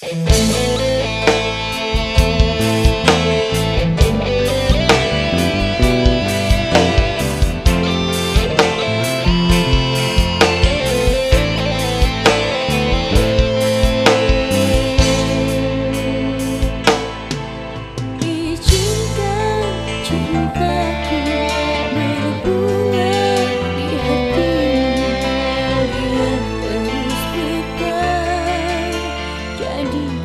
Thank idea.